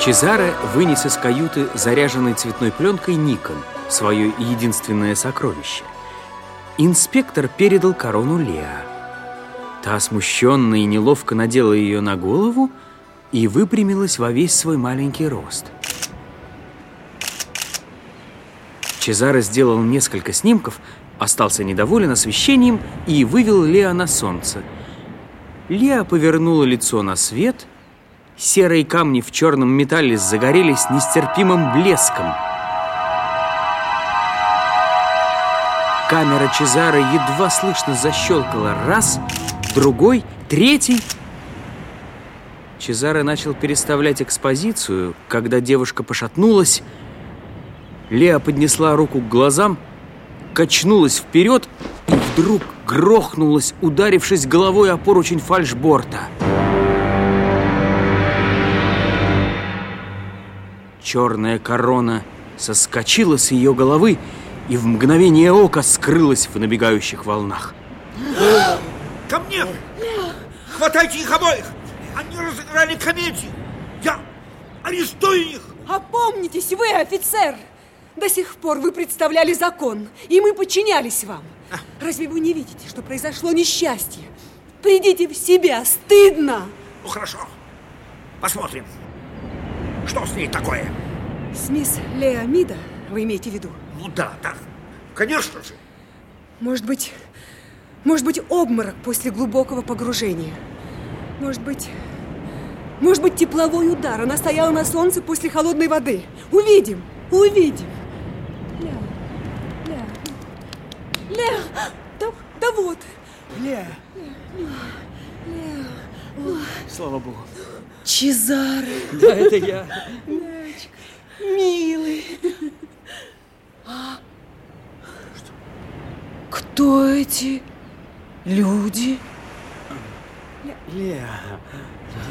Чезаре вынес из каюты заряженной цветной пленкой Никон, свое единственное сокровище. Инспектор передал корону Леа. Та смущенно и неловко надела ее на голову и выпрямилась во весь свой маленький рост. Чезаре сделал несколько снимков, остался недоволен освещением и вывел Леа на солнце. Леа повернула лицо на свет – Серые камни в черном металле загорелись нестерпимым блеском. Камера Чезары едва слышно защелкала раз, другой, третий. Чезаре начал переставлять экспозицию, когда девушка пошатнулась. Леа поднесла руку к глазам, качнулась вперед и вдруг грохнулась, ударившись головой о поручень фальшборта. Черная корона соскочила с ее головы и в мгновение ока скрылась в набегающих волнах. Ко мне! Хватайте их обоих! Они разыграли комедию! Я арестую их! Опомнитесь вы, офицер! До сих пор вы представляли закон, и мы подчинялись вам. Разве вы не видите, что произошло несчастье? Придите в себя, стыдно! Ну, хорошо. Посмотрим. Что с ней такое? С мисс Леомида, вы имеете в виду? Ну да, да. Конечно же. Может быть, может быть, обморок после глубокого погружения. Может быть, может быть, тепловой удар. Она стояла на солнце после холодной воды. Увидим, увидим. Ля, ля, ля, да, да вот. Ля. Ля, ля. Слава богу. Чезаре. Да, это я. Лячка, милый. А? Кто эти люди? Ля,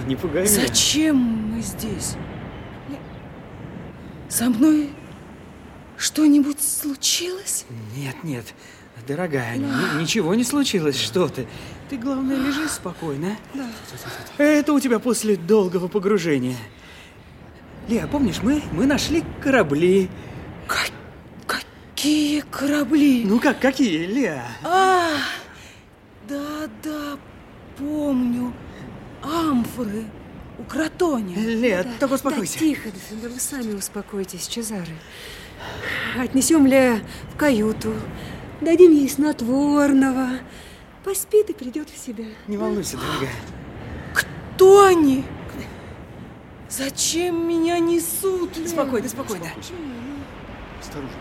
не пугай меня. Зачем мы здесь? Со мной что-нибудь случилось? Нет, нет, дорогая, ни- ничего не случилось, что ты. Ты, главное, лежи спокойно. Да. Это у тебя после долгого погружения. Леа, помнишь, мы, мы нашли корабли. Как- какие корабли? Ну как, какие, Леа? А, да-да, помню. Амфоры у Кротоня. Леа, Да, только успокойся. Да, тихо, да вы сами успокойтесь, Чезаре. Отнесем Леа в каюту, дадим ей снотворного. Поспит и придет в себя. Не волнуйся, дорогая. Кто они? Зачем меня несут? Спокойно, спокойно. Осторожно.